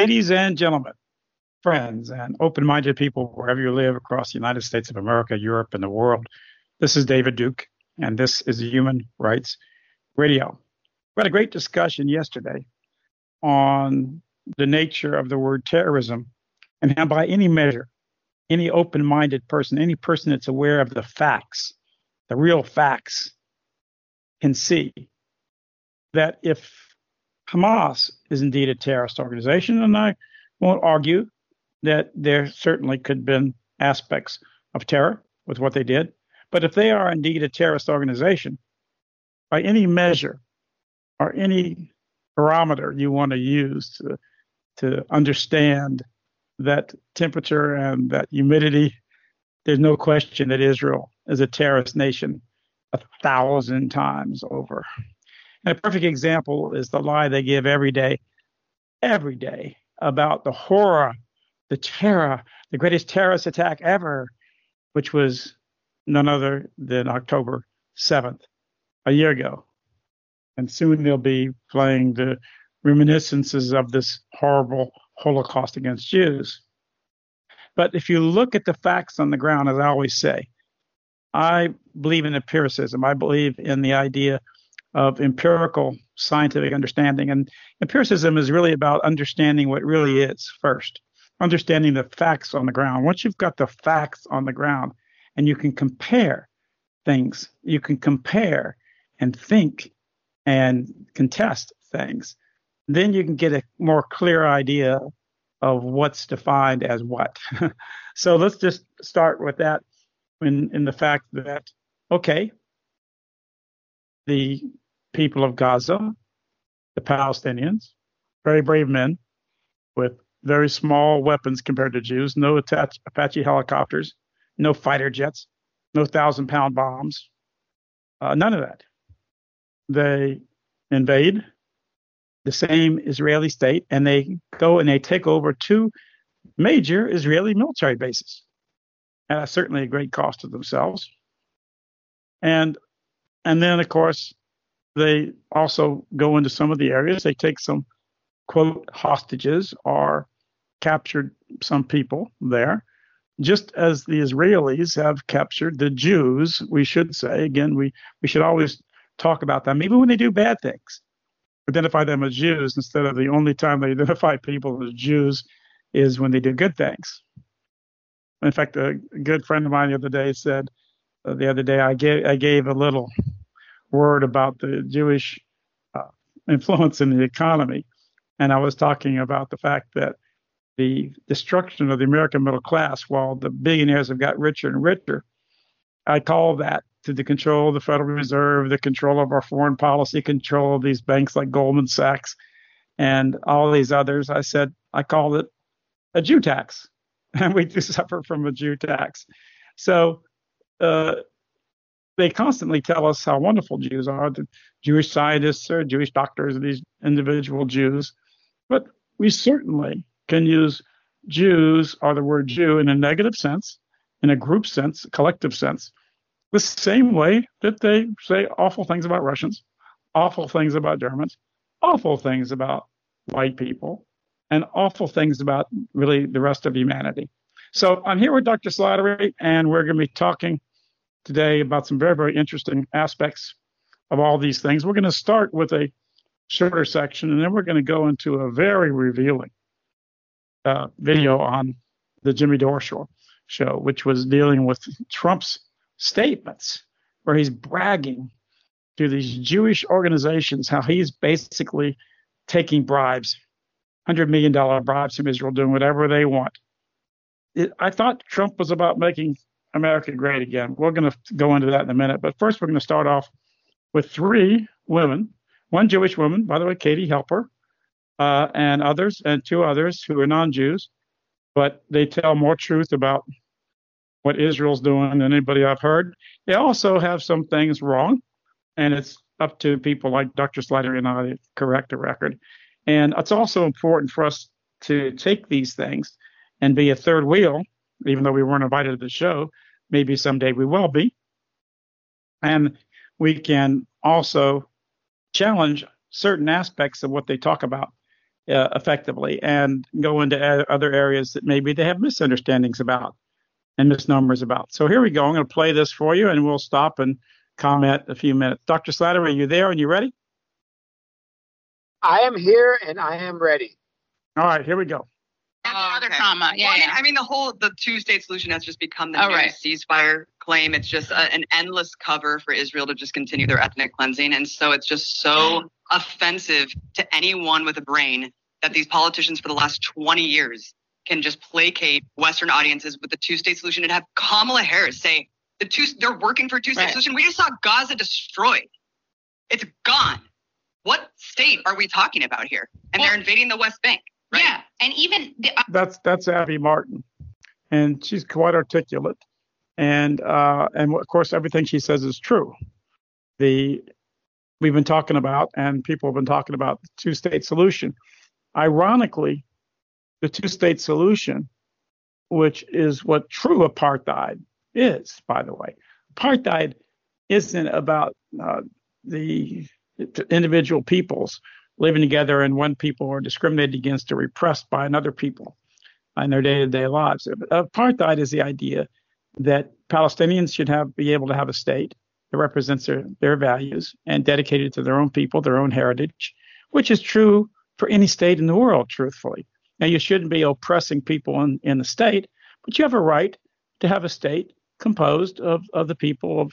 Ladies and gentlemen, friends, and open minded people wherever you live across the United States of America, Europe, and the world, this is David Duke, and this is Human Rights Radio. We had a great discussion yesterday on the nature of the word terrorism and how, by any measure, any open minded person, any person that's aware of the facts, the real facts, can see that if Hamas is indeed a terrorist organization, and I won't argue that there certainly could have been aspects of terror with what they did, but if they are indeed a terrorist organization, by any measure or any barometer you want to use to, to understand that temperature and that humidity, there's no question that Israel is a terrorist nation a thousand times over. And a perfect example is the lie they give every day, every day about the horror, the terror, the greatest terrorist attack ever, which was none other than October 7th, a year ago. And soon they'll be playing the reminiscences of this horrible Holocaust against Jews. But if you look at the facts on the ground, as I always say, I believe in empiricism. I believe in the idea of empirical scientific understanding. And empiricism is really about understanding what really is first, understanding the facts on the ground. Once you've got the facts on the ground and you can compare things, you can compare and think and contest things, then you can get a more clear idea of what's defined as what. so let's just start with that in, in the fact that, okay, the people of Gaza, the Palestinians, very brave men with very small weapons compared to Jews, no Apache helicopters, no fighter jets, no thousand pound bombs, uh, none of that. They invade the same Israeli state and they go and they take over two major Israeli military bases at certainly a great cost to themselves. And and then of course they also go into some of the areas. They take some quote hostages or captured some people there, just as the Israelis have captured the Jews. We should say again, we we should always talk about them, even when they do bad things. Identify them as Jews instead of the only time they identify people as Jews is when they do good things. In fact, a good friend of mine the other day said, uh, the other day I gave I gave a little word about the Jewish uh, influence in the economy. And I was talking about the fact that the destruction of the American middle class, while the billionaires have got richer and richer, I call that to the control of the Federal Reserve, the control of our foreign policy, control of these banks like Goldman Sachs and all these others. I said, I call it a Jew tax. And we do suffer from a Jew tax. So uh, they constantly tell us how wonderful Jews are. The Jewish scientists or Jewish doctors these individual Jews. But we certainly can use Jews or the word Jew in a negative sense, in a group sense, collective sense, the same way that they say awful things about Russians, awful things about Germans, awful things about white people, and awful things about really the rest of humanity. So I'm here with Dr. Slattery, and we're going to be talking today about some very, very interesting aspects of all these things. We're going to start with a shorter section, and then we're going to go into a very revealing uh, video on the Jimmy Dore show, which was dealing with Trump's statements, where he's bragging to these Jewish organizations how he's basically taking bribes, $100 million bribes from Israel, doing whatever they want. It, I thought Trump was about making America Great Again. We're going to go into that in a minute. But first, we're going to start off with three women one Jewish woman, by the way, Katie Halper, uh, and others, and two others who are non Jews, but they tell more truth about what Israel's doing than anybody I've heard. They also have some things wrong, and it's up to people like Dr. Slattery and I to correct the record. And it's also important for us to take these things and be a third wheel even though we weren't invited to the show. Maybe someday we will be. And we can also challenge certain aspects of what they talk about. uh, effectively and go into other areas that maybe they have misunderstandings about and misnomers about. So here we go. I'm going to play this for you and we'll stop and comment a few minutes. Dr. Slattery, are you there and you ready? I am here and I am ready. All right, here we go. Oh, okay. comma. Yeah, well, yeah, I mean, the whole the two-state solution has just become the oh, right. ceasefire claim. It's just a, an endless cover for Israel to just continue their ethnic cleansing, and so it's just so offensive to anyone with a brain that these politicians for the last 20 years can just placate Western audiences with the two-state solution and have Kamala Harris say the two they're working for a two-state right. solution. We just saw Gaza destroyed. It's gone. What state are we talking about here? And well, they're invading the West Bank. Right? Yeah, and even the, uh, that's that's Abby Martin, and she's quite articulate, and uh, and of course everything she says is true. The we've been talking about, and people have been talking about the two-state solution. Ironically, the two-state solution, which is what true apartheid is, by the way, apartheid isn't about uh, the individual peoples living together and one people are discriminated against or repressed by another people in their day-to-day lives. Apartheid is the idea that Palestinians should have be able to have a state that represents their, their values and dedicated to their own people, their own heritage, which is true for any state in the world, truthfully. Now, you shouldn't be oppressing people in, in the state, but you have a right to have a state composed of, of the people of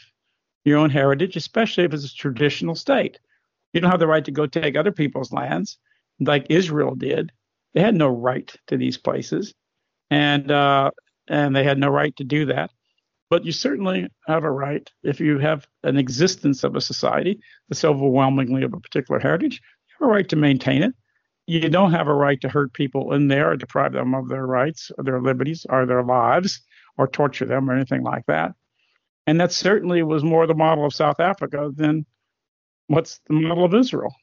your own heritage, especially if it's a traditional state. You don't have the right to go take other people's lands like Israel did. They had no right to these places, and uh, and they had no right to do that. But you certainly have a right if you have an existence of a society that's overwhelmingly of a particular heritage. You have a right to maintain it. You don't have a right to hurt people in there or deprive them of their rights or their liberties or their lives or torture them or anything like that. And that certainly was more the model of South Africa than what's the model of Israel?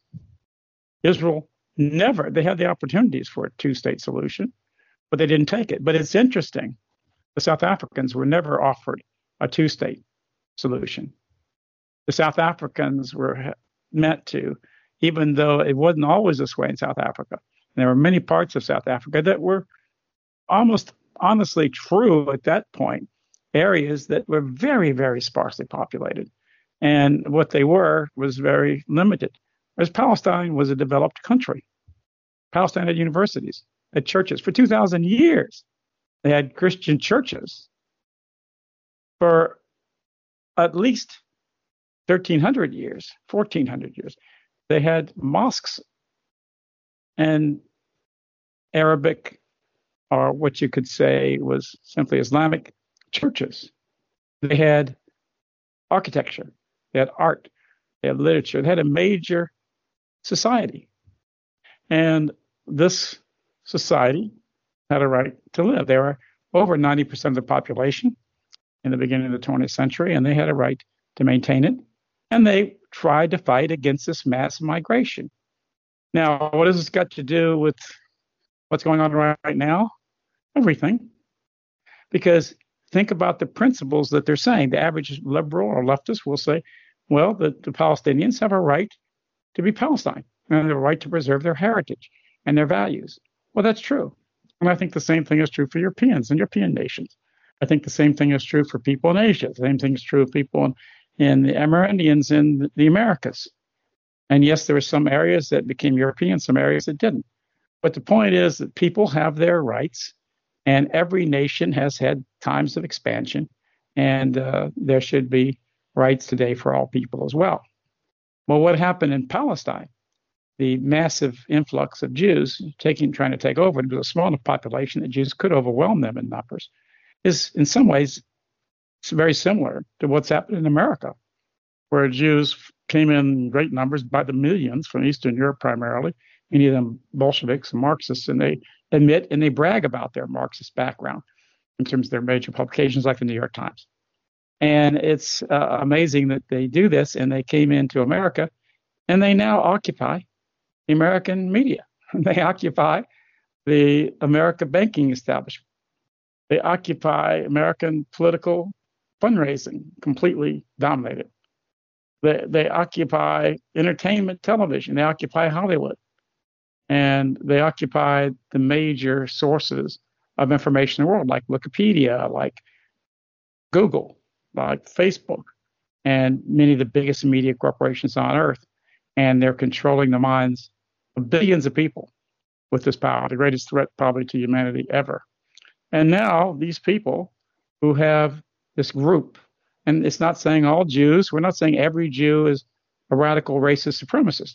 Israel never, they had the opportunities for a two state solution, but they didn't take it. But it's interesting. The South Africans were never offered a two state solution. The South Africans were meant to, even though it wasn't always this way in South Africa. And there were many parts of South Africa that were almost honestly true at that point, areas that were very, very sparsely populated and what they were was very limited. Whereas Palestine was a developed country. Palestine had universities, had churches for 2,000 years. They had Christian churches for at least 1,300 years, 1,400 years. They had mosques and Arabic, or what you could say was simply Islamic churches. They had architecture. They had art, they had literature, they had a major society. And this society had a right to live. They were over 90% of the population in the beginning of the 20th century, and they had a right to maintain it. And they tried to fight against this mass migration. Now, what has this got to do with what's going on right, right now? Everything. Because think about the principles that they're saying. The average liberal or leftist will say well, the, the Palestinians have a right to be Palestine and the right to preserve their heritage and their values. Well, that's true. And I think the same thing is true for Europeans and European nations. I think the same thing is true for people in Asia. The same thing is true of people in, in the Amerindians in the Americas. And yes, there were some areas that became European, some areas that didn't. But the point is that people have their rights, and every nation has had times of expansion, and uh, there should be rights today for all people as well. Well, what happened in Palestine? The massive influx of Jews taking, trying to take over, into a small enough population that Jews could overwhelm them in numbers, is in some ways very similar to what's happened in America, where Jews came in great numbers by the millions from Eastern Europe primarily, many of them Bolsheviks and Marxists, and they admit and they brag about their Marxist background in terms of their major publications like the New York Times. And it's uh, amazing that they do this and they came into America and they now occupy the American media. They occupy the American banking establishment. They occupy American political fundraising, completely dominated. They, they occupy entertainment television. They occupy Hollywood. and they occupy the major sources of information in the world, like Wikipedia, like Google, like Facebook, and many of the biggest media corporations on earth. And they're controlling the minds of billions of people with this power, the greatest threat probably to humanity ever. And now these people who have this group, and it's not saying all Jews, we're not saying every Jew is a radical racist supremacist.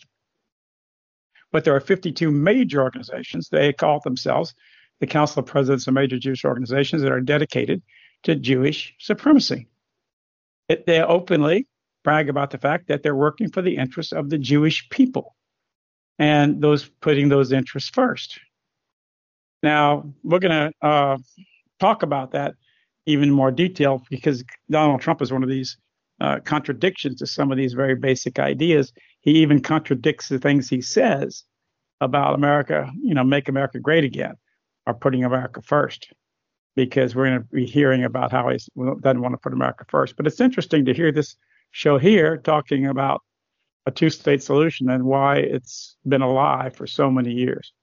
But there are 52 major organizations. They call themselves the Council of Presidents of Major Jewish Organizations that are dedicated to Jewish supremacy. They openly brag about the fact that they're working for the interests of the Jewish people and those putting those interests first. Now, we're going to uh, talk about that even more detail because Donald Trump is one of these uh, contradictions to some of these very basic ideas. He even contradicts the things he says about America, you know, make America great again or putting America first because we're going to be hearing about how he doesn't want to put America first. But it's interesting to hear this show here talking about a two state solution and why it's been a lie for so many years.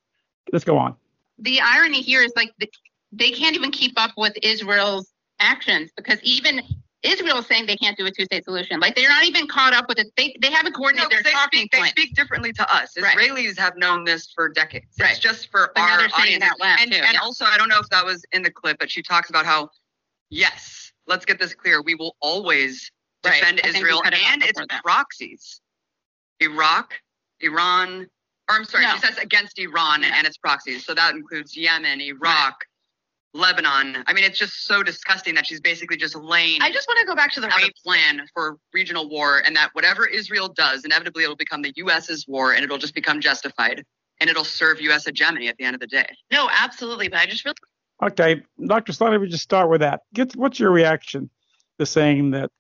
Let's go on. The irony here is like the, they can't even keep up with Israel's actions because even Israel is saying they can't do a two-state solution. Like they're not even caught up with it. They they haven't coordinated no, their they talking speak, They speak differently to us. Right. Israelis have known this for decades. Right. It's just for but our audience. and, too, and yeah. also, I don't know if that was in the clip, but she talks about how, yes, let's get this clear. We will always defend right. Israel and its that. proxies. Iraq, Iran, or I'm sorry, no. she says against Iran yeah. and its proxies. So that includes Yemen, Iraq. Lebanon. I mean, it's just so disgusting that she's basically just laying. I just want to go back to the right plan for regional war, and that whatever Israel does, inevitably it'll become the U.S.'s war, and it'll just become justified, and it'll serve U.S. hegemony at the end of the day. No, absolutely, but I just really. Okay, Dr. Slaughter, we just start with that. Get what's your reaction to saying that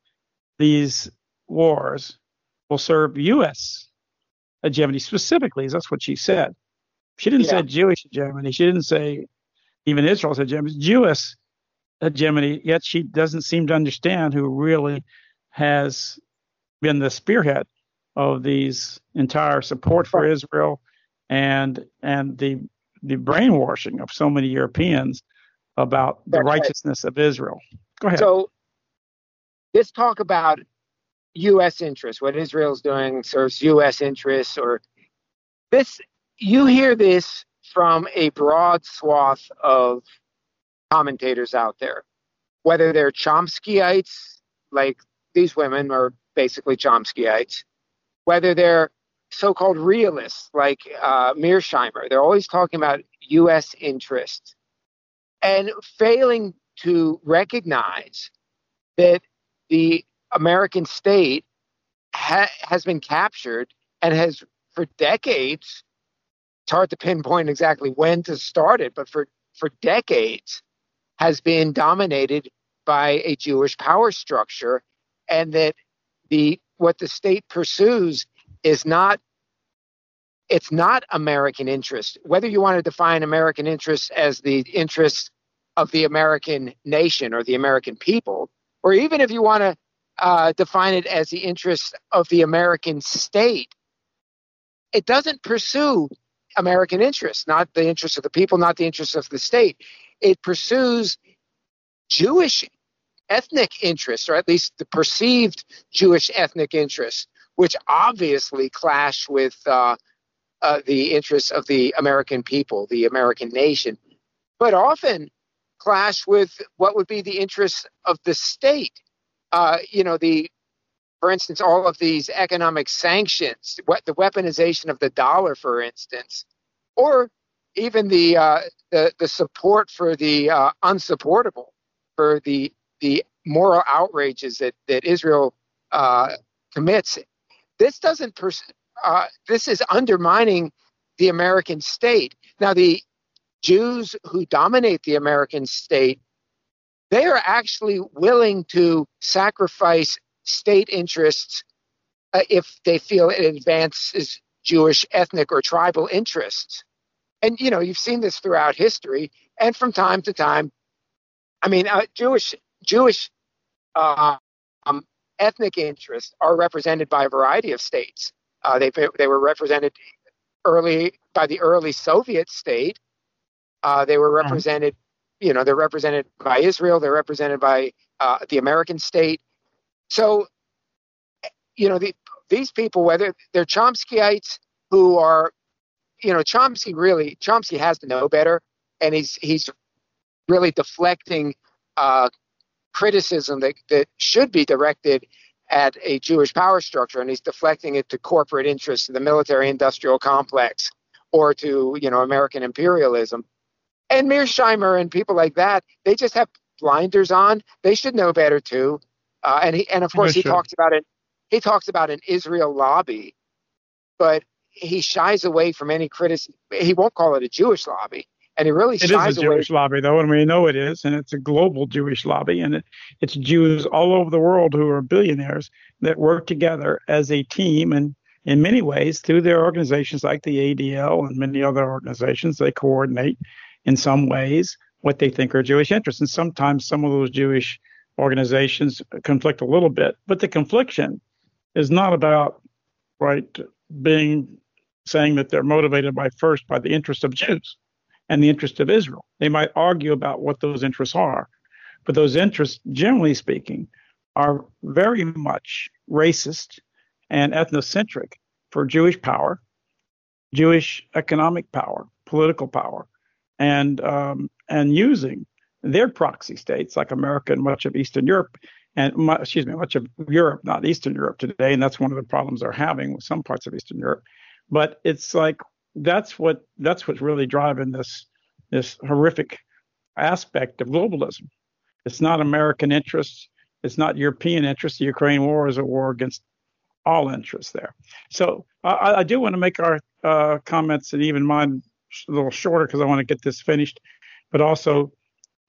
these wars will serve U.S. hegemony specifically? That's what she said. She didn't yeah. say Jewish hegemony. She didn't say even Israel's hegemony, Jewish uh, hegemony, yet she doesn't seem to understand who really has been the spearhead of these entire support for Israel and and the the brainwashing of so many Europeans about the That's righteousness right. of Israel. Go ahead. So this talk about U.S. interests, what Israel's doing serves U.S. interests, or this you hear this from a broad swath of commentators out there, whether they're Chomskyites, like these women are basically Chomskyites, whether they're so-called realists like uh, Mearsheimer. They're always talking about U.S. interests and failing to recognize that the American state ha- has been captured and has, for decades, it's hard to pinpoint exactly when to start it, but for, for decades has been dominated by a Jewish power structure, and that the what the state pursues is not it's not American interest. Whether you want to define American interests as the interests of the American nation or the American people, or even if you want to uh, define it as the interests of the American state, it doesn't pursue American interests, not the interests of the people, not the interests of the state. It pursues Jewish ethnic interests, or at least the perceived Jewish ethnic interests, which obviously clash with uh, uh, the interests of the American people, the American nation, but often clash with what would be the interests of the state. Uh, you know, the for instance, all of these economic sanctions, what the weaponization of the dollar, for instance, or even the uh, the, the support for the uh, unsupportable, for the the moral outrages that that Israel uh, commits. This doesn't pers- uh, this is undermining the American state. Now, the Jews who dominate the American state, they are actually willing to sacrifice state interests uh, if they feel it advances Jewish ethnic or tribal interests. And you know, you've seen this throughout history, and from time to time, I mean, uh, Jewish Jewish uh, um, ethnic interests are represented by a variety of states. Uh, they they were represented early by the early Soviet state. Uh, they were uh-huh. represented, you know, they're represented by Israel. They're represented by uh, the American state. So, you know, the, these people, whether they're Chomskyites who are, you know, Chomsky really, Chomsky has to know better, and he's he's really deflecting uh, criticism that, that should be directed at a Jewish power structure, and he's deflecting it to corporate interests in the military-industrial complex or to you know American imperialism. And Mearsheimer and people like that, they just have blinders on. They should know better too. Uh, and he and of course he talks about it. He talks about an Israel lobby, but he shies away from any criticism. He won't call it a Jewish lobby and he really shies away it is a Jewish lobby though, and we know it is, and it's a global Jewish lobby, and it, it's Jews all over the world who are billionaires that work together as a team, and in many ways through their organizations like the ADL and many other organizations, they coordinate in some ways what they think are Jewish interests, and sometimes some of those Jewish organizations conflict a little bit, but the confliction is not about right being saying that they're motivated by first by the interest of Jews and the interest of Israel. They might argue about what those interests are, but those interests, generally speaking, are very much racist and ethnocentric for Jewish power, Jewish economic power, political power, and um, and using their proxy states like America and much of Eastern Europe, and excuse me, much of Europe, not Eastern Europe today, and that's one of the problems they're having with some parts of Eastern Europe. But it's like that's what that's what's really driving this this horrific aspect of globalism. It's not American interests. It's not European interests. The Ukraine war is a war against all interests there. So I, I do want to make our uh, comments and even mine a little shorter because I want to get this finished, but also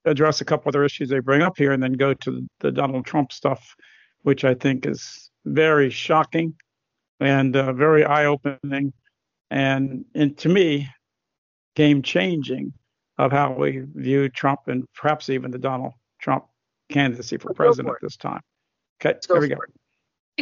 address a couple other issues they bring up here and then go to the Donald Trump stuff, which I think is very shocking and uh, very eye opening and, and to me, game changing of how we view Trump and perhaps even the Donald Trump candidacy for president at this time. Okay, here we go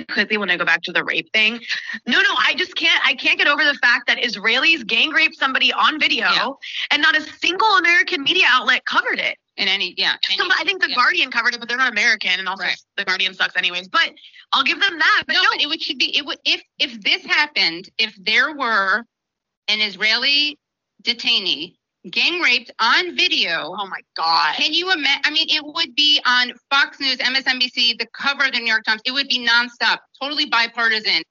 quickly when I go back to the rape thing. No, no, I just can't. I can't get over the fact that Israelis gang raped somebody on video, yeah. and not a single American media outlet covered it. In any, yeah. Any, Some, I think the yeah. Guardian covered it, but they're not American, and also right. the Guardian sucks anyways. But I'll give them that. But no, no. But it would should be it would if if this happened, if there were an Israeli detainee gang raped on video. Oh my God. Can you imagine? I mean, it would be on Fox News, MSNBC, the cover of the New York Times. It would be nonstop, totally bipartisan.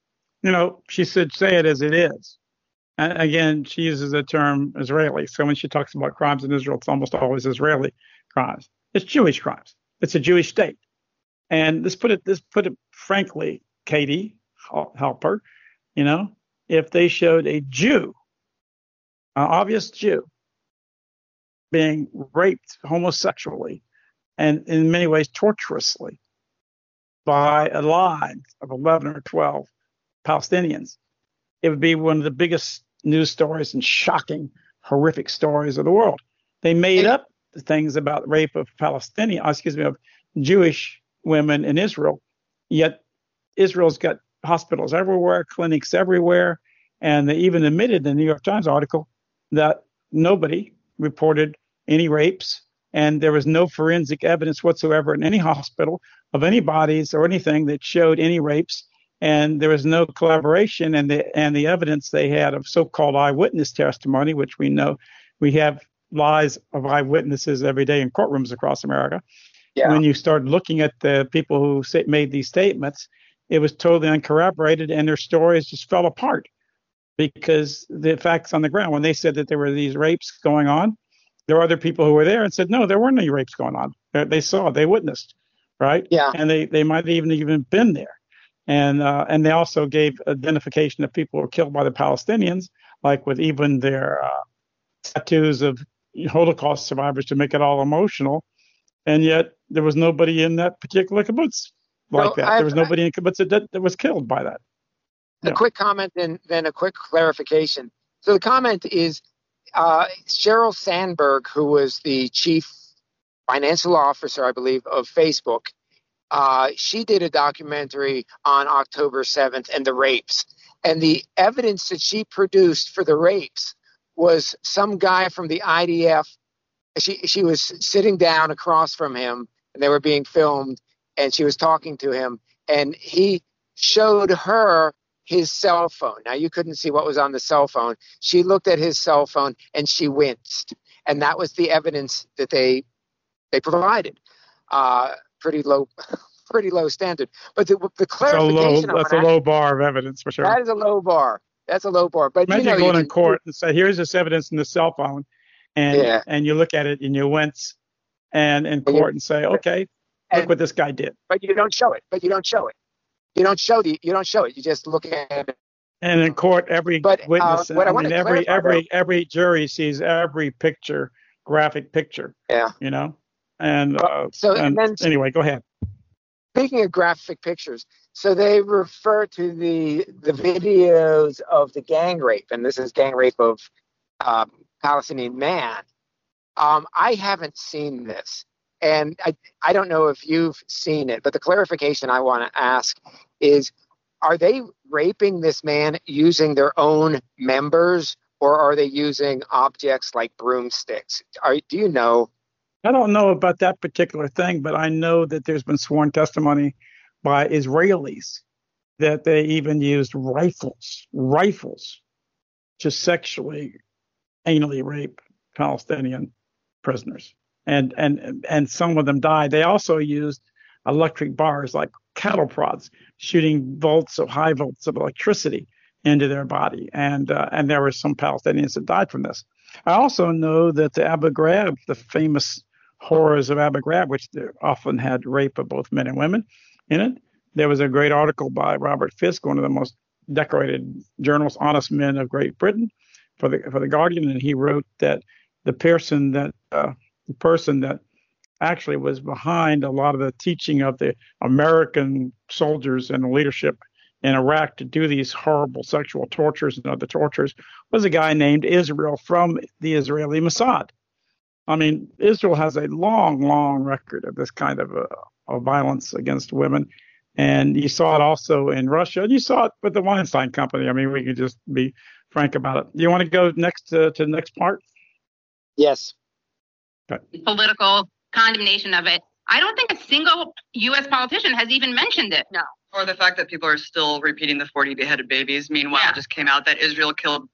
You know, she said, say it as it is. And again, she uses the term Israeli. So when she talks about crimes in Israel, it's almost always Israeli crimes. It's Jewish crimes. It's a Jewish state. And let's put it, let's put it frankly, Katie, Halper, you know, if they showed a Jew, an obvious Jew, being raped homosexually and in many ways torturously by a line of 11 or 12 Palestinians, it would be one of the biggest news stories and shocking, horrific stories of the world. They made up things about rape of Palestinian, uh, excuse me, of Jewish women in Israel, yet Israel's got hospitals everywhere, clinics everywhere, and they even admitted in the New York Times article that nobody reported any rapes, and there was no forensic evidence whatsoever in any hospital of any bodies or anything that showed any rapes. And there was no collaboration, and the and the evidence they had of so-called eyewitness testimony, which we know we have lies of eyewitnesses every day in courtrooms across America. Yeah. When you start looking at the people who say, made these statements, it was totally uncorroborated, and their stories just fell apart because the facts on the ground. When they said that there were these rapes going on, there were other people who were there and said, no, there weren't any rapes going on. They saw, they witnessed, right? Yeah. And they, they might have even even been there. And uh, and they also gave identification of people who were killed by the Palestinians, like with even their uh, tattoos of Holocaust survivors to make it all emotional. And yet there was nobody in that particular kibbutz like that. I've, there was nobody in kibbutz that, that was killed by that. A yeah. quick comment and then a quick clarification. So the comment is uh, Sheryl Sandberg, who was the chief financial officer, I believe, of Facebook, uh, she did a documentary on October 7th and the rapes. And the evidence that she produced for the rapes was some guy from the IDF. She she was sitting down across from him, and they were being filmed, and she was talking to him, and he showed her his cell phone. Now you couldn't see what was on the cell phone. She looked at his cell phone and she winced, and that was the evidence that they they provided. Uh, pretty low, pretty low standard. But the, the clarification that's a low, that's a low bar of evidence for sure. That is a low bar. That's a low bar. But Imagine you know, going you in court and say, "Here's this evidence in the cell phone," and yeah. and you look at it and you wince, and in court and say, "Okay, and, look what this guy did." But you don't show it. But you don't show it. You don't show the. You don't show it. You just look at it. And in court, every but, uh, witness, uh, I, I mean, every every every jury sees every picture, graphic picture. Yeah. You know, and uh, so and, and then, anyway, go ahead. Speaking of graphic pictures, so they refer to the the videos of the gang rape, and this is gang rape of um, Palestinian man. Um, I haven't seen this, and I I don't know if you've seen it, but the clarification I want to ask is: Are they raping this man using their own members, or are they using objects like broomsticks? Are, do you know? I don't know about that particular thing, but I know that there's been sworn testimony by Israelis that they even used rifles, rifles, to sexually, anally rape Palestinian prisoners, and and and some of them died. They also used electric bars like cattle prods, shooting volts of high volts of electricity into their body, and uh, and there were some Palestinians that died from this. I also know that the Abu Ghraib, the famous horrors of Abu Ghraib, which often had rape of both men and women in it. There was a great article by Robert Fisk, one of the most decorated journalists, honest men of Great Britain, for the for the Guardian, and he wrote that the person that uh, the person that actually was behind a lot of the teaching of the American soldiers and the leadership in Iraq to do these horrible sexual tortures and other tortures was a guy named Israel from the Israeli Mossad. I mean, Israel has a long, long record of this kind of, uh, of violence against women. And you saw it also in Russia. And you saw it with the Weinstein Company. I mean, we could just be frank about it. Do you want to go next to, to the next part? Yes. Okay. Political condemnation of it. I don't think a single U.S. politician has even mentioned it. No. Or the fact that people are still repeating the 40 beheaded babies. Meanwhile, yeah. it just came out that Israel killed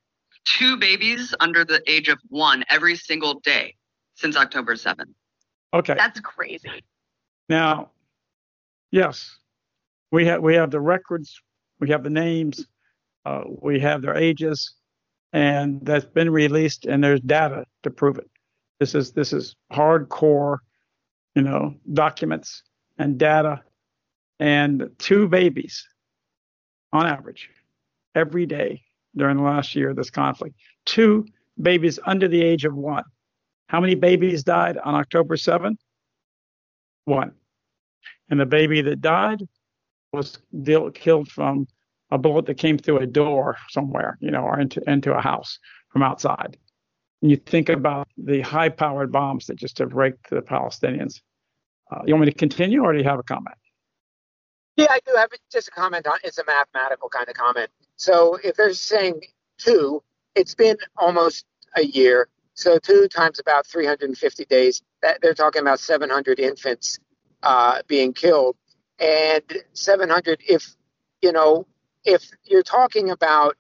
two babies under the age of one every single day since October 7th. Okay. That's crazy. Now, yes, we have we have the records, we have the names, uh, we have their ages, and that's been released, and there's data to prove it. This is this is hardcore, you know, documents and data, and two babies, on average, every day during the last year of this conflict, two babies under the age of one how many babies died on October 7th? One. And the baby that died was killed from a bullet that came through a door somewhere, you know, or into, into a house from outside. And you think about the high powered bombs that just have raked the Palestinians. Uh, you want me to continue or do you have a comment? Yeah, I do have just a comment on it's a mathematical kind of comment. So if they're saying two, it's been almost a year. So two times about 350 days. They're talking about 700 infants uh, being killed, and 700. If you know, if you're talking about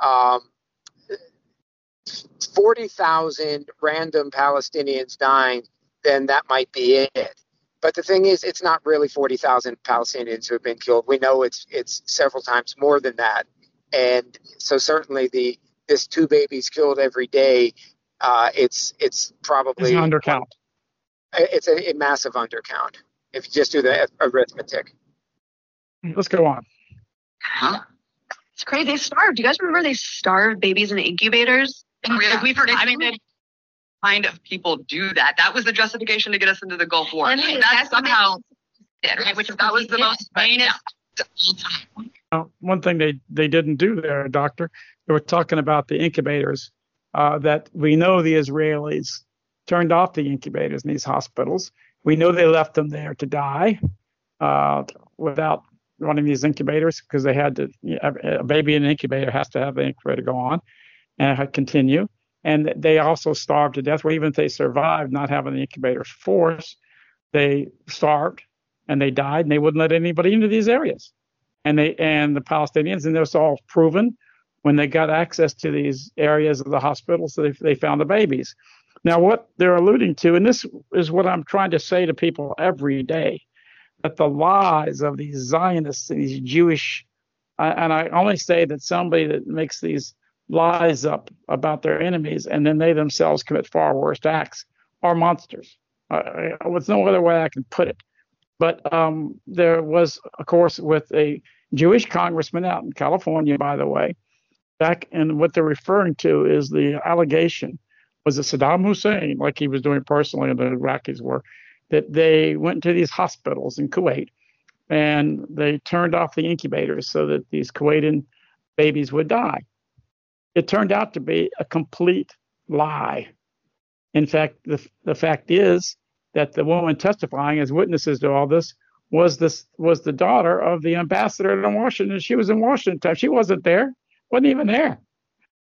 um, 40,000 random Palestinians dying, then that might be it. But the thing is, it's not really 40,000 Palestinians who have been killed. We know it's it's several times more than that, and so certainly the this two babies killed every day uh, it's it's probably it's an undercount. It's a, a, massive undercount if you just do the arithmetic. Let's go on. Huh? It's crazy. They starved. Do you guys remember they starved babies in incubators? Like we've heard. I mean, they, kind of people do that. That was the justification to get us into the Gulf War. And that that's somehow, right, which that was the most heinous. Uh, one thing they, they didn't do there, Doctor, they were talking about the incubators uh, that we know the Israelis turned off the incubators in these hospitals. We know they left them there to die uh, without running these incubators because they had to. A baby in an incubator has to have the incubator go on and continue. and they also starved to death. Well, even if they survived, not having the incubator force, they starved and they died, and they wouldn't let anybody into these areas. And they and the Palestinians, and this all proven when they got access to these areas of the hospitals, they, they found the babies. Now, what they're alluding to, and this is what I'm trying to say to people every day, that the lies of these Zionists, and these Jewish, and I only say that somebody that makes these lies up about their enemies and then they themselves commit far worse acts are monsters. Uh, there's no other way I can put it. But um, there was, of course, with a Jewish congressman out in California, by the way, back and what they're referring to is the allegation was it Saddam Hussein, like he was doing personally, and the Iraqis were, that they went to these hospitals in Kuwait and they turned off the incubators so that these Kuwaitan babies would die. It turned out to be a complete lie. In fact, the, the fact is that the woman testifying as witnesses to all this was this was the daughter of the ambassador in Washington. She was in Washington. She wasn't there, wasn't even there.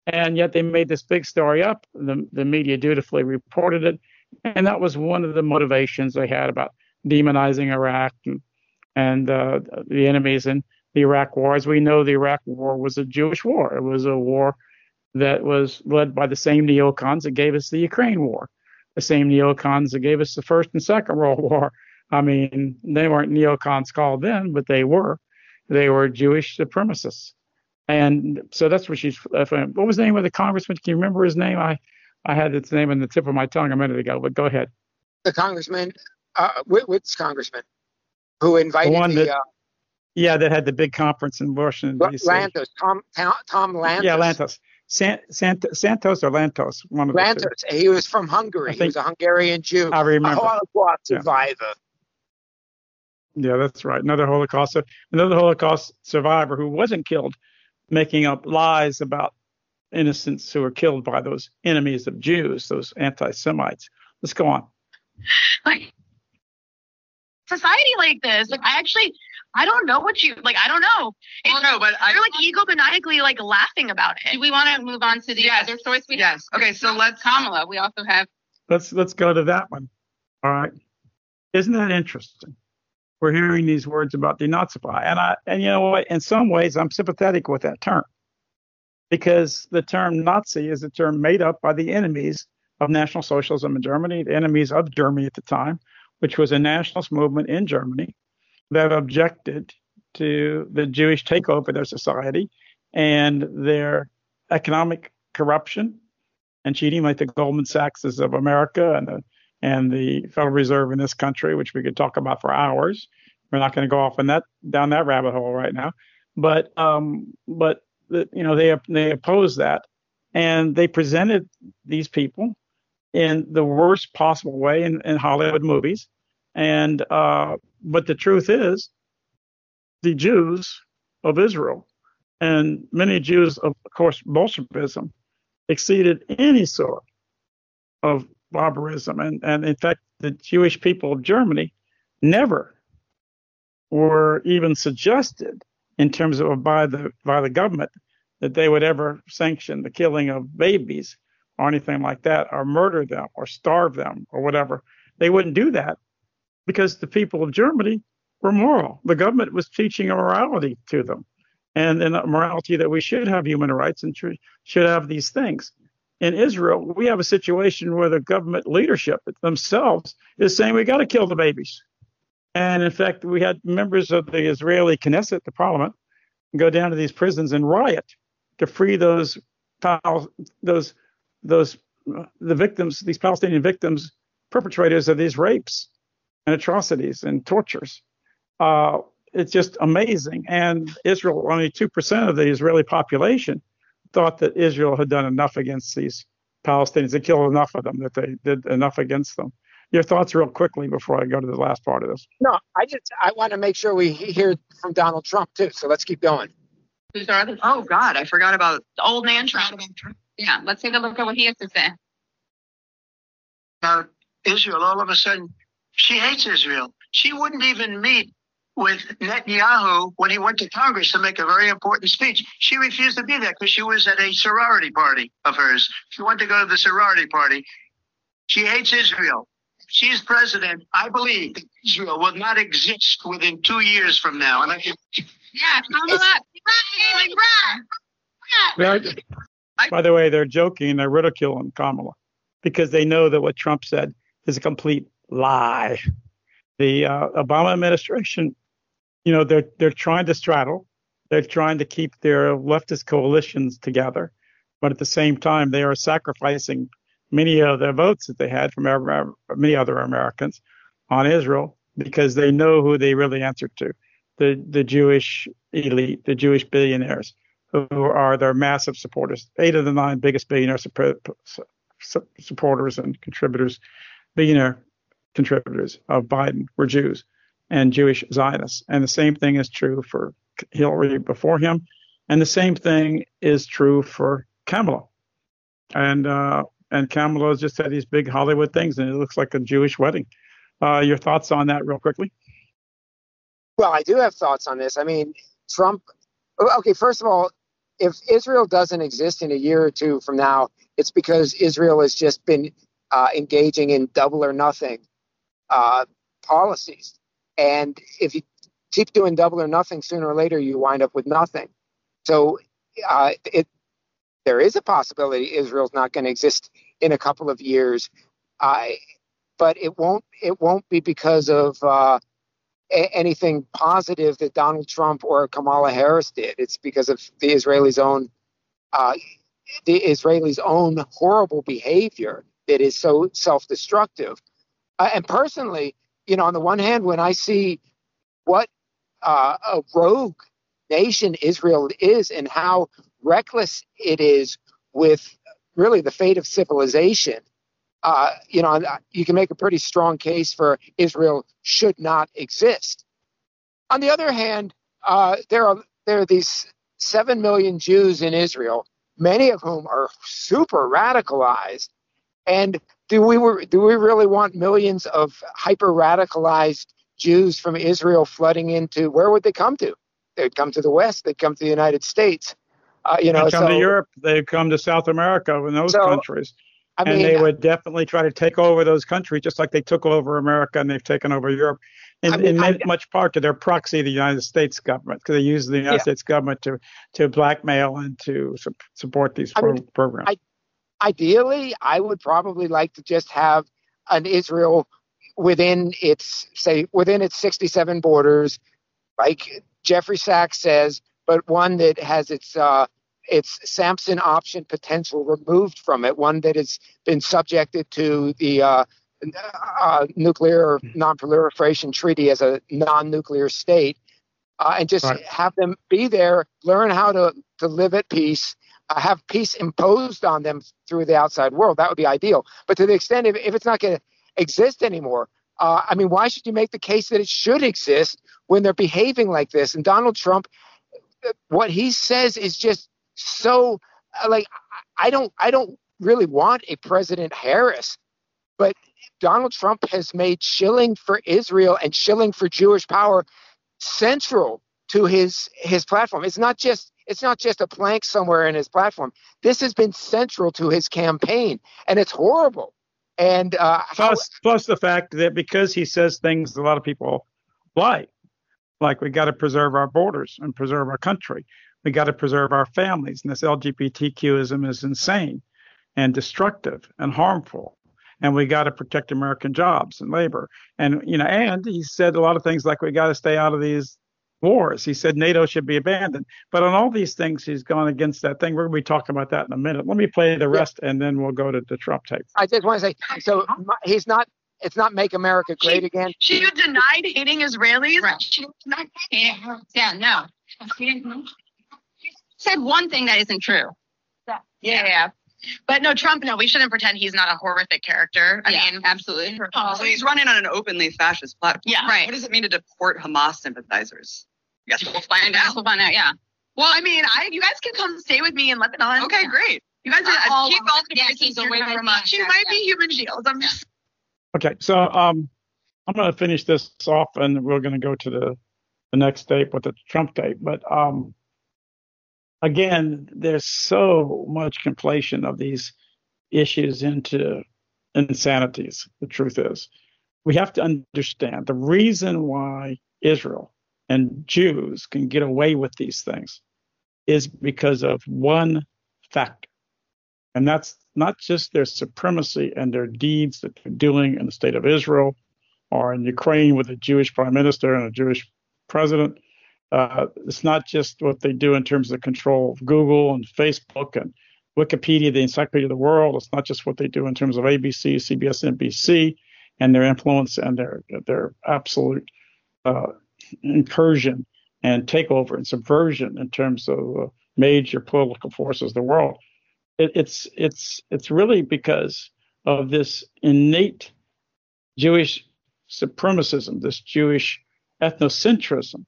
And yet they made this big story up. The, the media dutifully reported it. And that was one of the motivations they had about demonizing Iraq and, and uh, the enemies in the Iraq War. As we know, the Iraq War was a Jewish war. It was a war that was led by the same neocons that gave us the Ukraine War, the same neocons that gave us the First and Second World War. I mean, they weren't neocons called then, but they were. They were Jewish supremacists. And so that's what she's. Uh, what was the name of the congressman? Can you remember his name? I I had its name on the tip of my tongue a minute ago, but go ahead. The congressman, uh, which congressman, who invited the, one the that, uh, yeah, that had the big conference in Washington D.C. Lantos, Tom Tom Lantos. Yeah, Lantos. Sant, Sant, Santos or Lantos, one of Lantos. He was from Hungary. Think, he was a Hungarian Jew. I remember. A Holocaust survivor. Yeah, that's right. Another Holocaust, another Holocaust survivor who wasn't killed, making up lies about innocents who were killed by those enemies of Jews, those anti-Semites. Let's go on. Like society like this, like I actually I don't know what you like. I don't know. It's, well, no, but I, you're like egomaniacally like laughing about it. Do we want to move on to the yes. other source? We yes. Okay, so let's Kamala. We also have. Let's let's go to that one. All right. Isn't that interesting? We're hearing these words about denazify, and I and you know what? In some ways, I'm sympathetic with that term because the term Nazi is a term made up by the enemies of National Socialism in Germany, the enemies of Germany at the time, which was a nationalist movement in Germany that objected to the Jewish takeover of their society and their economic corruption and cheating, like the Goldman Sachs of America and the and the Federal Reserve in this country, which we could talk about for hours. We're not going to go off on that down that rabbit hole right now, but um, but you know they they opposed that, and they presented these people in the worst possible way in, in Hollywood movies, and uh, but the truth is, the Jews of Israel and many Jews, of course, Bolshevism exceeded any sort of barbarism. And, and in fact, the Jewish people of Germany never were even suggested in terms of by the by the government that they would ever sanction the killing of babies or anything like that, or murder them or starve them or whatever. They wouldn't do that because the people of Germany were moral. The government was teaching a morality to them, and, and a morality that we should have human rights and should have these things. In Israel, we have a situation where the government leadership themselves is saying we got to kill the babies. And in fact, we had members of the Israeli Knesset, the parliament, go down to these prisons and riot to free those those those the victims, these Palestinian victims, perpetrators of these rapes and atrocities and tortures. Uh, it's just amazing. And Israel, only 2% of the Israeli population thought that Israel had done enough against these Palestinians. They killed enough of them, that they did enough against them. Your thoughts, real quickly, before I go to the last part of this. No, I just I want to make sure we hear from Donald Trump too. So let's keep going. Who's our? Oh God, I forgot about old man Trump. Yeah, let's take a look at what he has to say. Now, Israel, all of a sudden, she hates Israel. She wouldn't even meet with Netanyahu when he went to Congress to make a very important speech. She refused to be there because she was at a sorority party of hers. She wanted to go to the sorority party. She hates Israel. She's president. I believe Israel will not exist within two years from now. And I can, yeah, Kamala, by the way, they're joking. They're ridiculing Kamala because they know that what Trump said is a complete lie. The uh, Obama administration you know, they're they're trying to straddle. They're trying to keep their leftist coalitions together, but at the same time, they are sacrificing many of the votes that they had from many other Americans on Israel because they know who they really answer to the the Jewish elite, the Jewish billionaires, who are their massive supporters. Eight of the nine biggest billionaire supporters and contributors, billionaire contributors of Biden were Jews and Jewish Zionists. And the same thing is true for Hillary before him. And the same thing is true for Kamala. And uh, and Kamala just had these big Hollywood things, and it looks like a Jewish wedding. Uh, your thoughts on that, real quickly? Well, I do have thoughts on this. I mean, Trump. Okay, first of all, if Israel doesn't exist in a year or two from now, it's because Israel has just been uh, engaging in double or nothing uh, policies. And if you keep doing double or nothing, sooner or later you wind up with nothing. So uh, it there is a possibility Israel's not going to exist in a couple of years, uh, but it won't it won't be because of uh, a- anything positive that Donald Trump or Kamala Harris did. It's because of the Israelis' own uh, the Israelis' own horrible behavior that is so self-destructive. Uh, and personally, you know, on the one hand, when I see what uh, a rogue nation Israel is and how reckless it is with really the fate of civilization, uh, you know, you can make a pretty strong case for Israel should not exist. On the other hand, uh, there are there are these seven million Jews in Israel, many of whom are super radicalized, and do we do we really want millions of hyper radicalized Jews from Israel flooding into where would they come to? They'd come to the West. They'd come to the United States. Uh, you know, they'd come so, to Europe. They'd come to South America in those so, countries. I mean, and they would definitely try to take over those countries, just like they took over America and they've taken over Europe, in, I mean, in I, much part to their proxy, the United States government, because they use the United yeah. States government to to blackmail and to su- support these pro- mean, programs. I, ideally, I would probably like to just have an Israel within its say within its 67 borders, like Jeffrey Sachs says, but one that has its uh, its Samson option potential removed from it, one that has been subjected to the uh, uh, nuclear non-proliferation treaty as a non-nuclear state, uh, and just right. have them be there, learn how to to live at peace, uh, have peace imposed on them through the outside world. That would be ideal. But to the extent if, if it's not going to exist anymore, uh, I mean, why should you make the case that it should exist when they're behaving like this? And Donald Trump, uh, what he says is just so uh, like I don't I don't really want a President Harris, but Donald Trump has made shilling for Israel and shilling for Jewish power central to his his platform. It's not just it's not just a plank somewhere in his platform. This has been central to his campaign, and it's horrible. And uh, plus, how, plus the fact that because he says things a lot of people like, like we got to preserve our borders and preserve our country. We got to preserve our families. And this LGBTQism is insane and destructive and harmful. And we got to protect American jobs and labor. And you know, and he said a lot of things like we got to stay out of these wars. He said NATO should be abandoned. But on all these things, he's gone against that thing. We're going to be talking about that in a minute. Let me play the rest, and then we'll go to the Trump tape. I just want to say, so he's not. It's not make America great she, again. She denied hating Israelis. Right. She not. Yeah, no. She said one thing that isn't true. Yeah. yeah. But no, Trump, no, we shouldn't pretend he's not a horrific character. I yeah, mean, absolutely. So oh, he's running on an openly fascist platform. Yeah. Right. What does it mean to deport Hamas sympathizers? Yes, we'll find out. We'll find out. Yeah. Well, I mean, I you guys can come stay with me in Lebanon. Okay, yeah. great. You guys are all keep all the devices away from us. She might be human shields. I'm just. Okay, so um, I'm going to finish this off, and we're going to go to the the next tape with the Trump tape. But um, again, there's so much conflation of these issues into insanities. The truth is, we have to understand the reason why Israel and Jews can get away with these things is because of one factor. And that's not just their supremacy and their deeds that they're doing in the state of Israel or in Ukraine with a Jewish prime minister and a Jewish president. Uh, it's not just what they do in terms of control of Google and Facebook and Wikipedia, the encyclopedia of the world. It's not just what they do in terms of ABC, CBS, NBC, and their influence and their their absolute uh, incursion and takeover and subversion in terms of uh, major political forces of the world. It, it's it's it's really because of this innate Jewish supremacism, this Jewish ethnocentrism,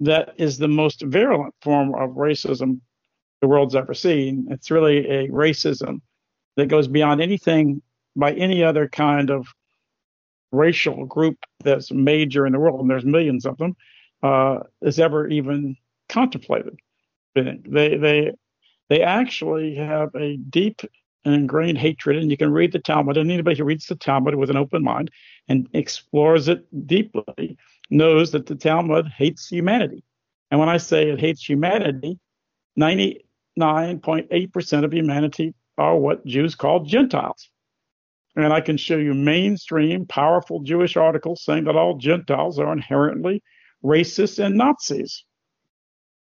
that is the most virulent form of racism the world's ever seen. It's really a racism that goes beyond anything by any other kind of racial group that's major in the world, and there's millions of them, uh, is ever even contemplated. They they they actually have a deep and ingrained hatred, and you can read the Talmud, and anybody who reads the Talmud with an open mind and explores it deeply knows that the Talmud hates humanity. And when I say it hates humanity, 99.8% of humanity are what Jews call Gentiles. And I can show you mainstream, powerful Jewish articles saying that all Gentiles are inherently racist and Nazis.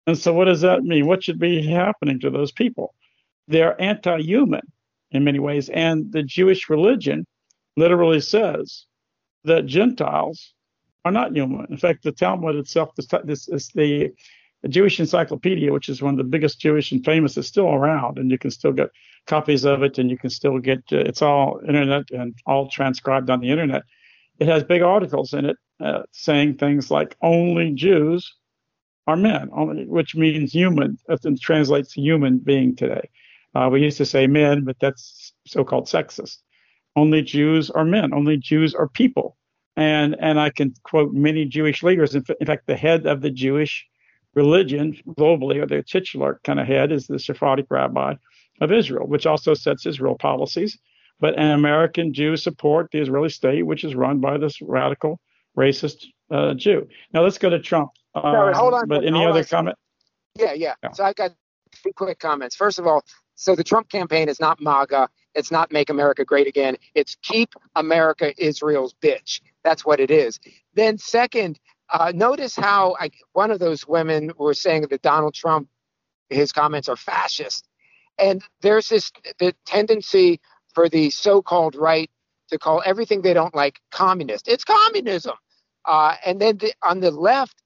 And so, what does that mean? What should be happening to those people? They're anti human in many ways. And the Jewish religion literally says that Gentiles are not human. In fact, the Talmud itself, this, this is the, Jewish Encyclopedia, which is one of the biggest Jewish and famous, is still around, and you can still get copies of it, and you can still get uh, it's all internet and all transcribed on the internet. It has big articles in it uh, saying things like only Jews are men, which means human, that translates to human being today. Uh, we used to say men, but that's so-called sexist. Only Jews are men. Only Jews are people. And and I can quote many Jewish leaders. In, in fact, the head of the Jewish religion globally, or the titular kind of head, is the Sephardic rabbi of Israel, which also sets Israel policies. But an American Jews support the Israeli state, which is run by this radical racist uh, Jew. Now let's go to Trump. Um, no, hold on. But any other on. comment? Yeah, yeah, yeah. So I got three quick comments. First of all, so the Trump campaign is not MAGA. It's not make America great again. It's keep America Israel's bitch. That's what it is. Then second, uh, notice how I, one of those women was saying that Donald Trump, his comments are fascist. And there's this the tendency for the so-called right to call everything they don't like communist. It's communism. Uh, and then the, on the left,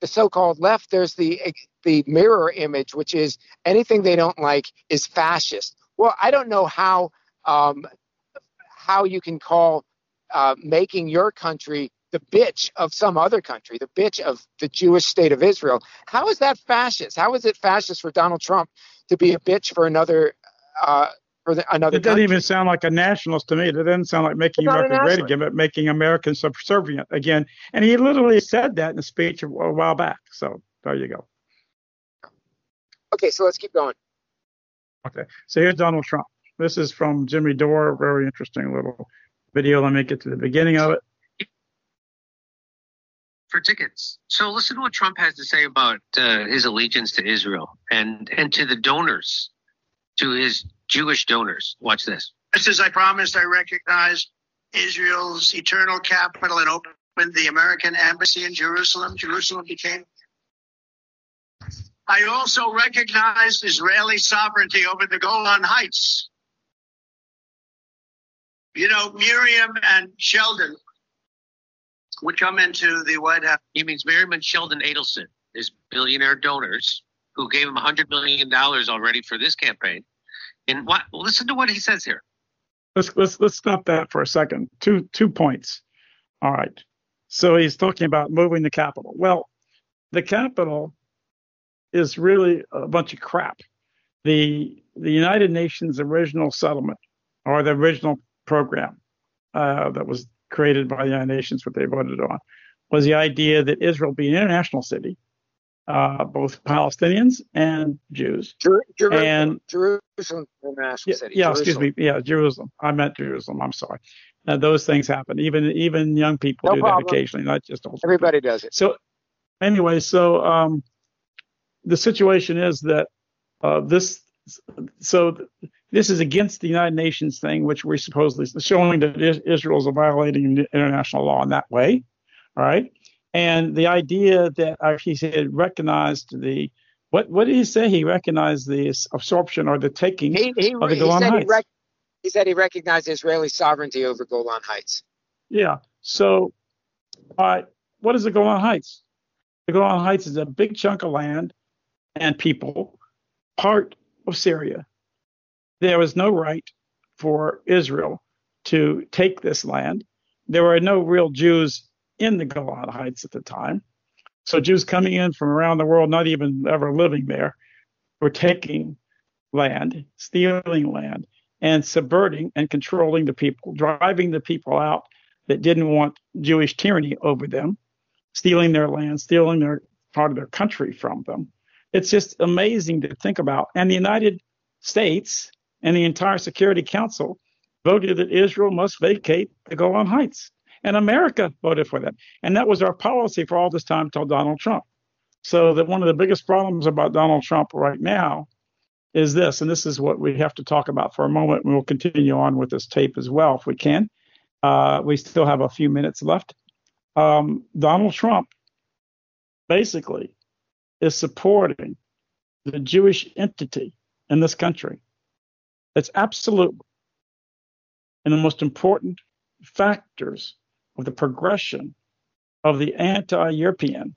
the so-called left, there's the the mirror image, which is anything they don't like is fascist. Well, I don't know how um, how you can call uh, making your country the bitch of some other country, the bitch of the Jewish state of Israel. How is that fascist? How is it fascist for Donald Trump to be a bitch for another uh, for the, another? It doesn't country? even sound like a nationalist to me. It doesn't sound like making it's America great again, but making Americans subservient again. And he literally said that in a speech a while back. So there you go. Okay, so let's keep going. Okay, so here's Donald Trump. This is from Jimmy Dore. Very interesting little video. Let me get to the beginning of it. For tickets. So listen to what Trump has to say about uh, his allegiance to Israel and and to the donors, to his Jewish donors. Watch this. Just as I promised, I recognize Israel's eternal capital and opened the American embassy in Jerusalem. Jerusalem became I also recognize Israeli sovereignty over the Golan Heights. You know, Miriam and Sheldon would come into the White House. He means Miriam and Sheldon Adelson, his billionaire donors, who gave him $100 million already for this campaign. And what, listen to what he says here. Let's, let's, let's stop that for a second. Two, two points. All right. So he's talking about moving the capital. Well, the capital is really a bunch of crap. The the United Nations original settlement or the original program uh, that was created by the United Nations, what they voted on, was the idea that Israel be an international city, uh, both Palestinians and Jews. Jer- Jerusalem, and Jerusalem international yeah, city. yeah Jerusalem. excuse me, yeah, Jerusalem. I meant Jerusalem. I'm sorry. Uh, those things happen. Even even young people No do problem. that occasionally, not just old. people. Everybody does it. So anyway, so um, the situation is that uh, this so this is against the United Nations thing, which we're supposedly showing that Israel is violating international law in that way. All right, and the idea that uh, he said recognized the what what did he say? He recognized the absorption or the taking He, he, of the he Golan he, Heights. rec- he said he recognized Israeli sovereignty over Golan Heights. Yeah. So, right, what is the Golan Heights? The Golan Heights is a big chunk of land and people, part of Syria. There was no right for Israel to take this land. There were no real Jews in the Golan Heights at the time. So Jews coming in from around the world, not even ever living there, were taking land, stealing land, and subverting and controlling the people, driving the people out that didn't want Jewish tyranny over them, stealing their land, stealing their part of their country from them. It's just amazing to think about. And the United States and the entire Security Council voted that Israel must vacate the Golan Heights. And America voted for that. And that was our policy for all this time until Donald Trump. So that one of the biggest problems about Donald Trump right now is this, and this is what we have to talk about for a moment, we'll continue on with this tape as well if we can. Uh, we still have a few minutes left. Um, Donald Trump basically is supporting the Jewish entity in this country. It's absolute and the most important factors of the progression of the anti European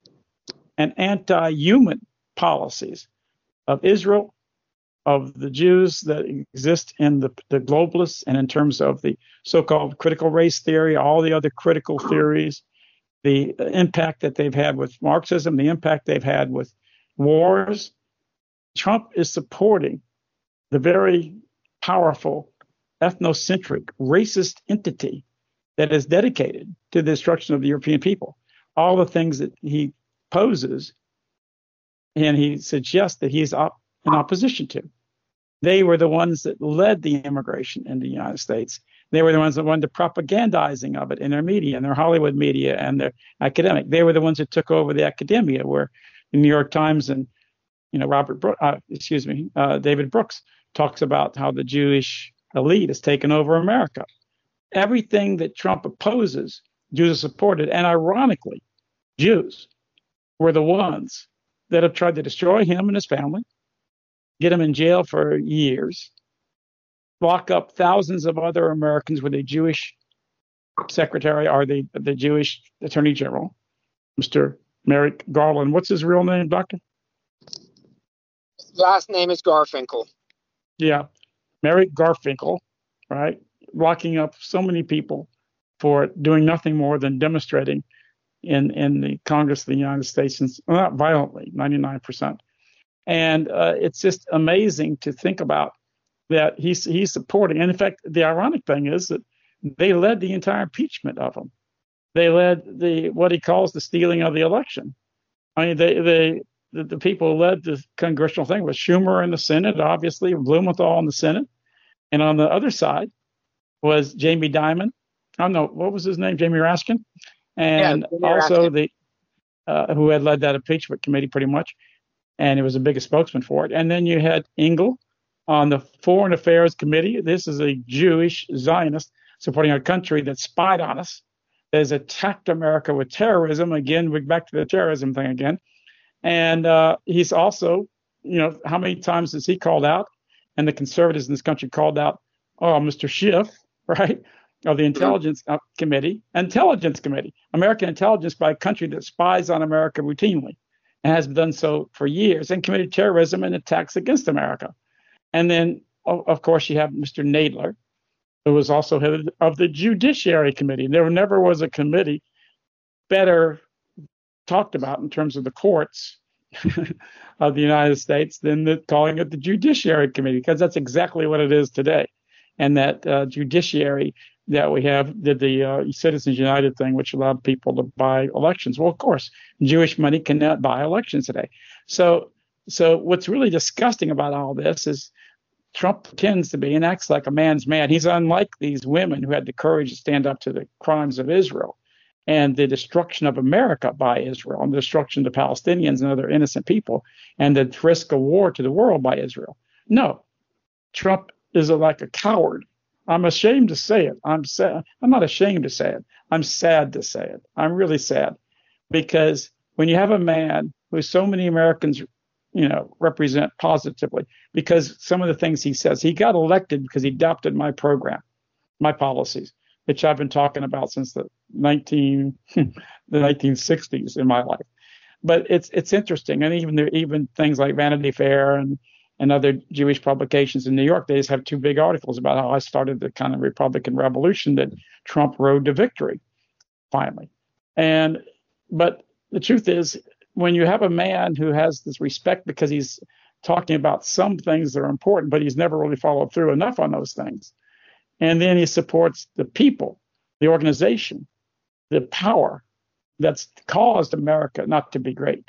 and anti human policies of Israel, of the Jews that exist in the, the globalists, and in terms of the so called critical race theory, all the other critical theories, the impact that they've had with Marxism, the impact they've had with wars. Trump is supporting the very powerful ethnocentric racist entity that is dedicated to the destruction of the European people. All the things that he poses and he suggests that he's op- in opposition to. They were the ones that led the immigration in the United States. They were the ones that wanted the propagandizing of it in their media and their Hollywood media and their academic. They were the ones that took over the academia, where the New York Times and you know Robert, Bro- uh, excuse me, uh, David Brooks talks about how the Jewish elite has taken over America. Everything that Trump opposes, Jews are supported, and ironically, Jews were the ones that have tried to destroy him and his family, get him in jail for years, lock up thousands of other Americans with a Jewish secretary or the, the Jewish attorney general, Mr. Merrick Garland. What's his real name, Doctor? Last name is Garfinkel. Yeah, Merrick Garfinkel, right? Locking up so many people for doing nothing more than demonstrating in in the Congress of the United States, and well, not violently, 99%. And uh, it's just amazing to think about that he's he's supporting. And in fact, the ironic thing is that they led the entire impeachment of him. They led the what he calls the stealing of the election. I mean, they they the, the people who led the congressional thing was Schumer in the Senate, obviously Blumenthal in the Senate, and on the other side was Jamie Dimon. I don't know what was his name, Jamie Raskin, and Jamie also Raskin. the uh, who had led that impeachment committee pretty much, and he was the biggest spokesman for it. And then you had Engel on the Foreign Affairs Committee. This is a Jewish Zionist supporting a country that spied on us, that has attacked America with terrorism. Again, we're back to the terrorism thing again. And uh, he's also, you know, how many times has he called out? And the conservatives in this country called out, oh, Mr. Schiff, right, of the Intelligence uh, Committee, Intelligence Committee, American intelligence by a country that spies on America routinely and has done so for years and committed terrorism and attacks against America. And then, of, of course, you have Mr. Nadler, who was also head of the Judiciary Committee. There never was a committee better talked about in terms of the courts of the United States than the, calling it the Judiciary Committee, because that's exactly what it is today. And that uh, judiciary that we have did the uh, Citizens United thing, which allowed people to buy elections. Well, of course, Jewish money cannot buy elections today. So, so what's really disgusting about all this is Trump pretends to be and acts like a man's man. He's unlike these women who had the courage to stand up to the crimes of Israel and the destruction of America by Israel and the destruction of the Palestinians and other innocent people and the risk of war to the world by Israel. No, Trump is a, like a coward. I'm ashamed to say it. I'm sad. I'm not ashamed to say it. I'm sad to say it. I'm really sad because when you have a man who so many Americans, you know, represent positively, because some of the things he says, he got elected because he adopted my program, my policies which I've been talking about since the 19 the 1960s in my life. But it's it's interesting, and even there even things like Vanity Fair and and other Jewish publications in New York, they just have two big articles about how I started the kind of Republican revolution that Trump rode to victory, finally. And but the truth is, when you have a man who has this respect because he's talking about some things that are important, but he's never really followed through enough on those things, and then he supports the people, the organization, the power that's caused America not to be great,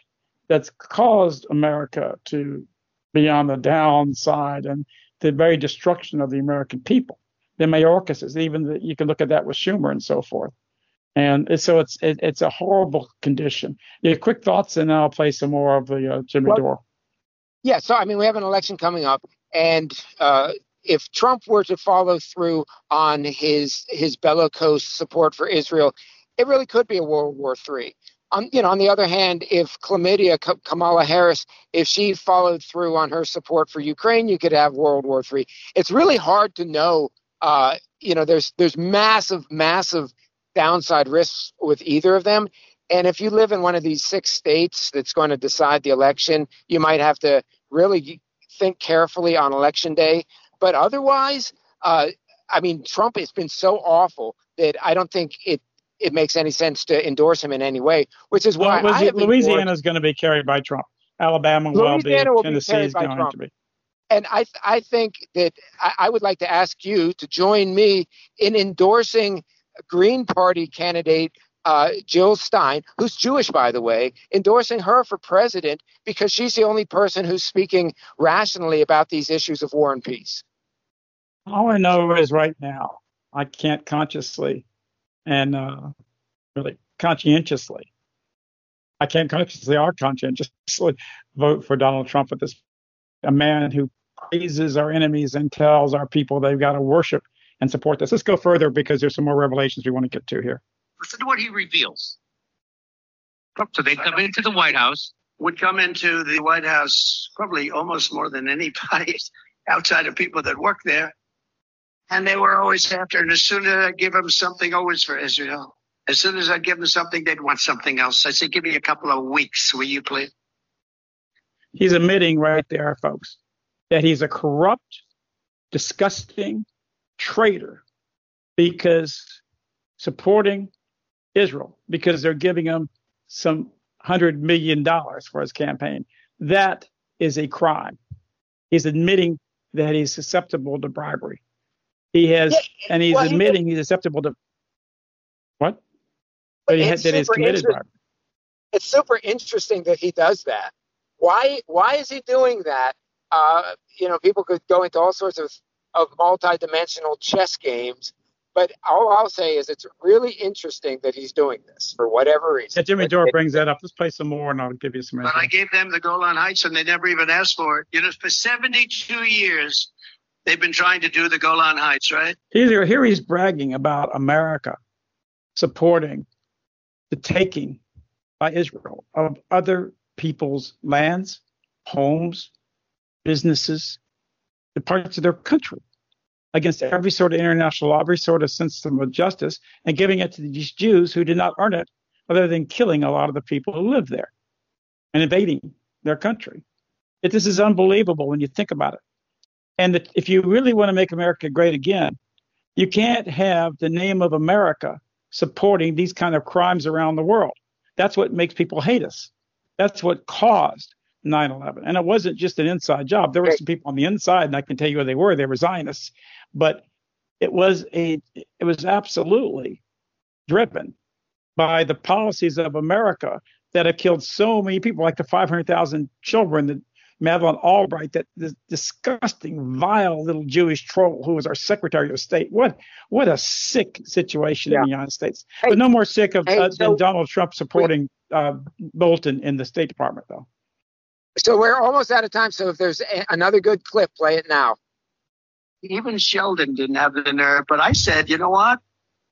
that's caused America to be on the downside and the very destruction of the American people. The Mayorkases, even the, you can look at that with Schumer and so forth. And so it's it, it's a horrible condition. Yeah, quick thoughts, and then I'll play some more of the uh, Jimmy well, Dore. Yeah, so I mean, we have an election coming up, and uh, if Trump were to follow through on his his bellicose support for Israel, it really could be a World War III. On you know, on the other hand, if chlamydia Kamala Harris, if she followed through on her support for Ukraine, you could have World War III. It's really hard to know. Uh, you know, there's there's massive massive downside risks with either of them. And if you live in one of these six states that's going to decide the election, you might have to really think carefully on election day but otherwise, uh, I mean, Trump has been so awful that I don't think it it makes any sense to endorse him in any way. Which is why well, Louisiana is going to be carried by Trump. Alabama will be. Will Tennessee be is going Trump. to be. And I I think that I, I would like to ask you to join me in endorsing Green Party candidate uh, Jill Stein, who's Jewish, by the way, endorsing her for president because she's the only person who's speaking rationally about these issues of war and peace. All I know is right now, I can't consciously and uh, really conscientiously, I can't consciously or conscientiously vote for Donald Trump at this. A man who praises our enemies and tells our people they've got to worship and support this. Let's go further because there's some more revelations we want to get to here. Listen to what he reveals. So they come into the White House. Would come into the White House probably almost more than anybody outside of people that work there and they were always after. And as soon as I give them something, always for Israel. As soon as I give them something, they'd want something else. I say, give me a couple of weeks, will you please? He's admitting right there, folks, that he's a corrupt, disgusting traitor because supporting Israel because they're giving him some hundred million dollars for his campaign. That is a crime. He's admitting that he's susceptible to bribery. He has, yeah, and he's well, admitting he, he's susceptible to what? But he, that he's committed bribery. It's super interesting that he does that. Why? Why is he doing that? Uh, you know, people could go into all sorts of of multi-dimensional chess games. But all I'll say is it's really interesting that he's doing this for whatever reason. Yeah, Jimmy Dore brings that up. Let's play some more and I'll give you some. But I gave them the Golan Heights and they never even asked for it. You know, for 72 years, They've been trying to do the Golan Heights, right? Here, here he's bragging about America supporting the taking by Israel of other people's lands, homes, businesses, the parts of their country against every sort of international law, every sort of system of justice, and giving it to these Jews who did not earn it other than killing a lot of the people who live there and invading their country. It, this is unbelievable when you think about it. And that if you really want to make America great again, you can't have the name of America supporting these kind of crimes around the world. That's what makes people hate us. That's what caused 9 11. And it wasn't just an inside job. There were some people on the inside, and I can tell you where they were. They were Zionists. But it was a it was absolutely driven by the policies of America that have killed so many people, like the 500,000 children that Madeleine Albright, that this disgusting, vile little Jewish troll who was our Secretary of State. What what a sick situation yeah. in the United States. Hey, but no more sick of hey, uh, so, than Donald Trump supporting uh, Bolton in the State Department, though. So we're almost out of time. So if there's a, another good clip, play it now. Even Sheldon didn't have the nerve, but I said, you know what?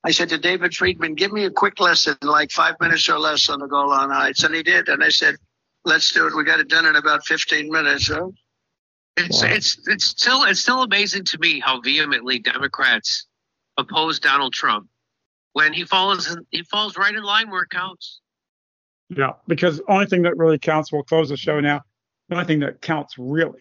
I said to David Friedman, give me a quick lesson, like five minutes or less on the Golan Heights. And he did. And I said, let's do it. We got it done in about 15 minutes. So it's, wow. it's, it's still, it's still amazing to me how vehemently Democrats oppose Donald Trump when he falls, in, he falls right in line where it counts. Yeah, because the only thing that really counts, we'll close the show now. The only thing that counts really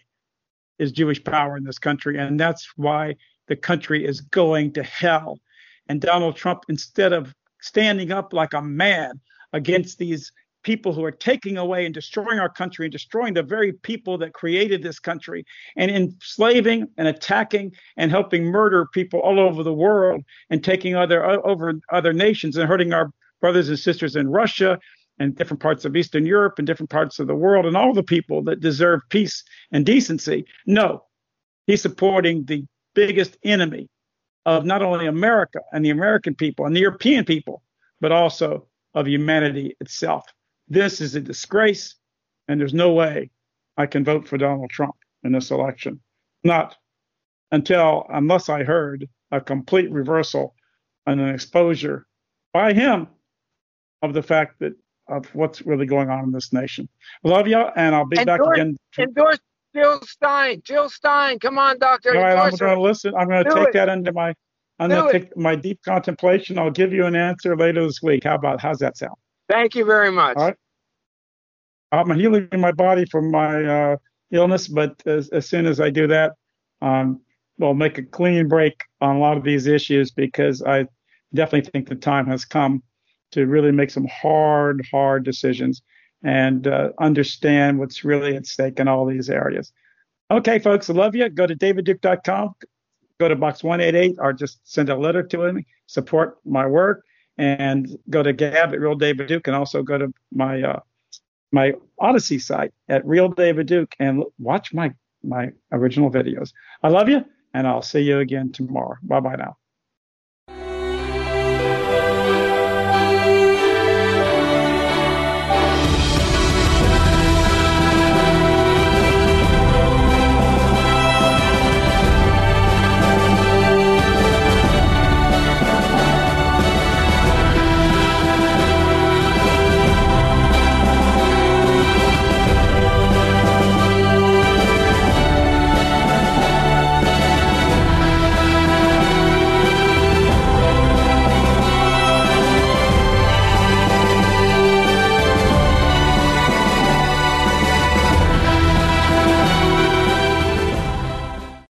is Jewish power in this country. And that's why the country is going to hell and Donald Trump, instead of standing up like a man against these people who are taking away and destroying our country and destroying the very people that created this country and enslaving and attacking and helping murder people all over the world and taking other over other nations and hurting our brothers and sisters in Russia and different parts of Eastern Europe and different parts of the world and all the people that deserve peace and decency. No, he's supporting the biggest enemy of not only America and the American people and the European people, but also of humanity itself. This is a disgrace, and there's no way I can vote for Donald Trump in this election. Not until, unless I heard a complete reversal and an exposure by him of the fact that of what's really going on in this nation. Love you, and I'll be endorse, back again. Endorse Jill Stein. Jill Stein. Come on, doctor. All right, I'm going to listen. I'm going to take it. that into my I'm going to take my deep contemplation. I'll give you an answer later this week. How about how's that sound? Thank you very much. Right. I'm healing my body from my uh, illness, but as, as, soon as I do that, um, we'll make a clean break on a lot of these issues because I definitely think the time has come to really make some hard, hard decisions and uh, understand what's really at stake in all these areas. Okay, folks, I love you. Go to davidduke.com, go to box 188 or just send a letter to me, support my work, and go to Gab at Real David Duke, and also go to my uh, my Odysee site at Real David Duke and watch my my original videos. I love you, and I'll see you again tomorrow. Bye bye now.